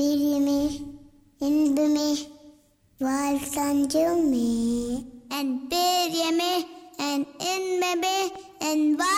பிரிமே இன்புமே வாழ் சஞ்சுமே என் பேரியமே என் இன்பமே என் வா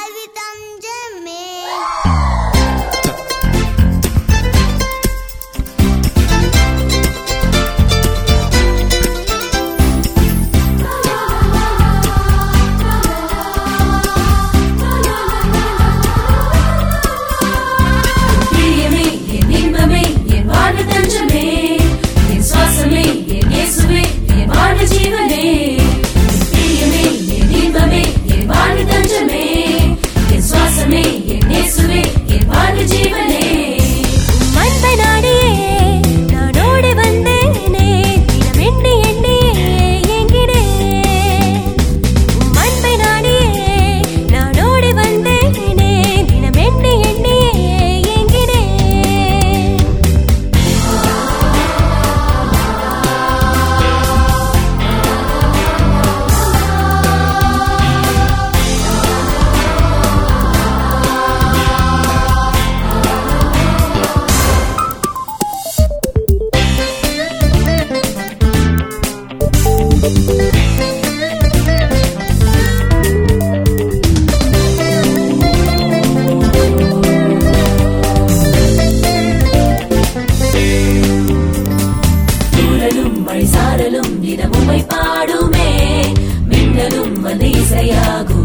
வழிசாரலும் தினமுமை பாடுமே. மின்னலும் வந்து இசையாகும்.